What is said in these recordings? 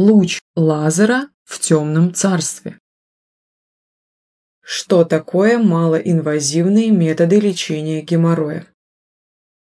Луч лазера в темном царстве. Что такое малоинвазивные методы лечения геморроя?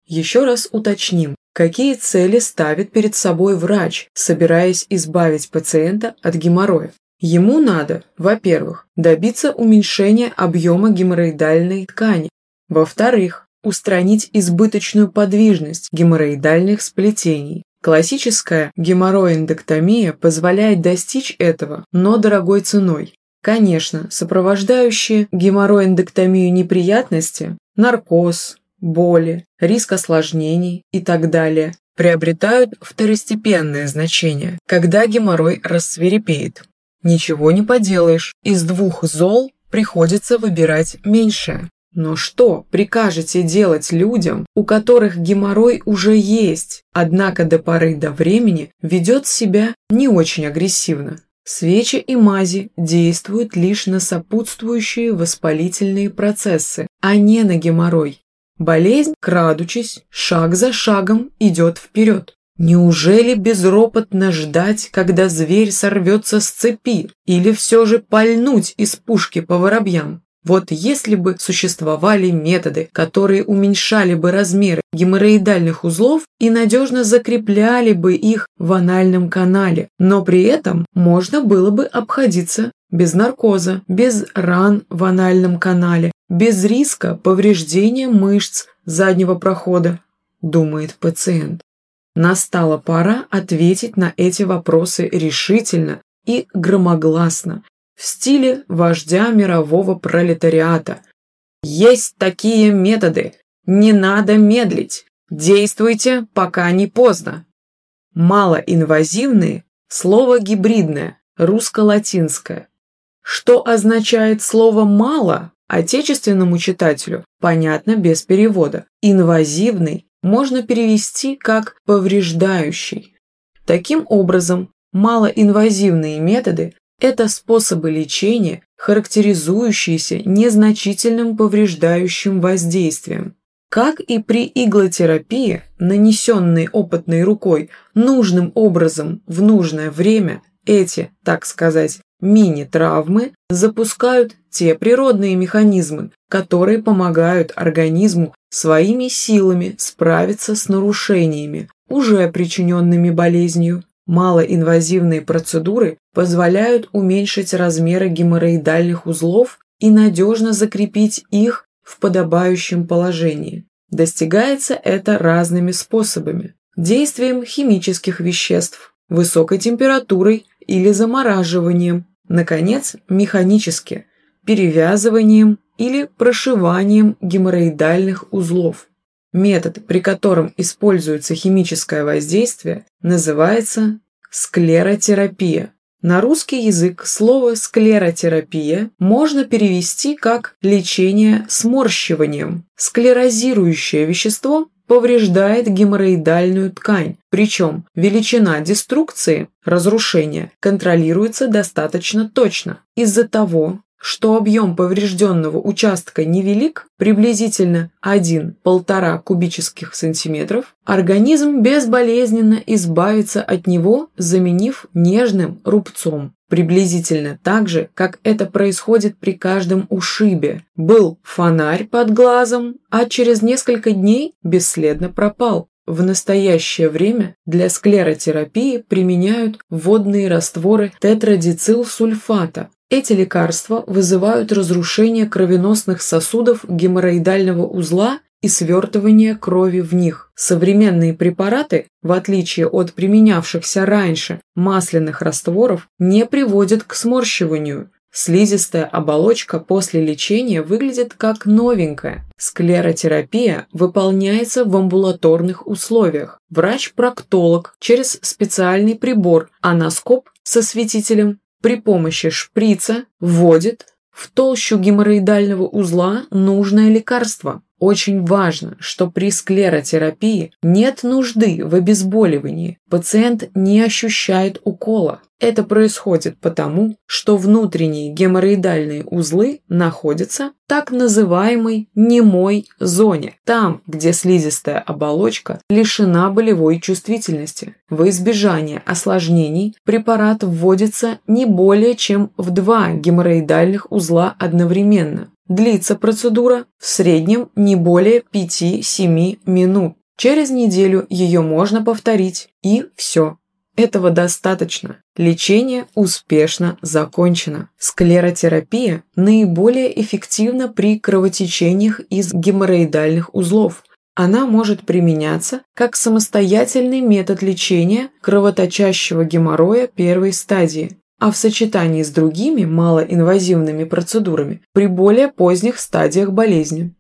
Еще раз уточним, какие цели ставит перед собой врач, собираясь избавить пациента от геморроя. Ему надо, во-первых, добиться уменьшения объема геморроидальной ткани, во-вторых, устранить избыточную подвижность геморроидальных сплетений. Классическая геморроиндоктомия позволяет достичь этого, но дорогой ценой. Конечно, сопровождающие геморроиндоктомию неприятности – наркоз, боли, риск осложнений и так далее – приобретают второстепенное значение, когда геморрой рассверепеет. Ничего не поделаешь, из двух зол приходится выбирать меньшее. Но что прикажете делать людям, у которых геморрой уже есть, однако до поры до времени ведет себя не очень агрессивно? Свечи и мази действуют лишь на сопутствующие воспалительные процессы, а не на геморрой. Болезнь, крадучись, шаг за шагом идет вперед. Неужели безропотно ждать, когда зверь сорвется с цепи, или все же пальнуть из пушки по воробьям? Вот если бы существовали методы, которые уменьшали бы размеры геморроидальных узлов и надежно закрепляли бы их в анальном канале, но при этом можно было бы обходиться без наркоза, без ран в анальном канале, без риска повреждения мышц заднего прохода, думает пациент. Настала пора ответить на эти вопросы решительно и громогласно, в стиле вождя мирового пролетариата. Есть такие методы, не надо медлить, действуйте, пока не поздно. Малоинвазивные – слово гибридное, русско-латинское. Что означает слово «мало» отечественному читателю, понятно без перевода. Инвазивный можно перевести как «повреждающий». Таким образом, малоинвазивные методы это способы лечения, характеризующиеся незначительным повреждающим воздействием. Как и при иглотерапии, нанесенной опытной рукой нужным образом в нужное время, эти, так сказать, мини-травмы запускают те природные механизмы, которые помогают организму своими силами справиться с нарушениями, уже причиненными болезнью. Малоинвазивные процедуры позволяют уменьшить размеры геморроидальных узлов и надежно закрепить их в подобающем положении. Достигается это разными способами. Действием химических веществ, высокой температурой или замораживанием, наконец, механически, перевязыванием или прошиванием геморроидальных узлов. Метод, при котором используется химическое воздействие, называется склеротерапия. На русский язык слово «склеротерапия» можно перевести как «лечение сморщиванием». Склерозирующее вещество повреждает геморроидальную ткань, причем величина деструкции, разрушения, контролируется достаточно точно. Из-за того, что объем поврежденного участка невелик, приблизительно 1-1,5 кубических сантиметров, организм безболезненно избавится от него, заменив нежным рубцом. Приблизительно так же, как это происходит при каждом ушибе. Был фонарь под глазом, а через несколько дней бесследно пропал. В настоящее время для склеротерапии применяют водные растворы тетрадицилсульфата, эти лекарства вызывают разрушение кровеносных сосудов геморроидального узла и свертывание крови в них. Современные препараты, в отличие от применявшихся раньше масляных растворов, не приводят к сморщиванию. Слизистая оболочка после лечения выглядит как новенькая. Склеротерапия выполняется в амбулаторных условиях. Врач-проктолог через специальный прибор, аноскоп со светителем при помощи шприца вводит в толщу геморроидального узла нужное лекарство. Очень важно, что при склеротерапии нет нужды в обезболивании. Пациент не ощущает укола. Это происходит потому, что внутренние геморроидальные узлы находятся в так называемой немой зоне, там, где слизистая оболочка лишена болевой чувствительности. В избежание осложнений препарат вводится не более чем в два геморроидальных узла одновременно. Длится процедура в среднем не более 5-7 минут. Через неделю ее можно повторить, и все. Этого достаточно. Лечение успешно закончено. Склеротерапия наиболее эффективна при кровотечениях из геморроидальных узлов. Она может применяться как самостоятельный метод лечения кровоточащего геморроя первой стадии а в сочетании с другими малоинвазивными процедурами при более поздних стадиях болезни.